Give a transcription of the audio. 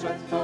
shut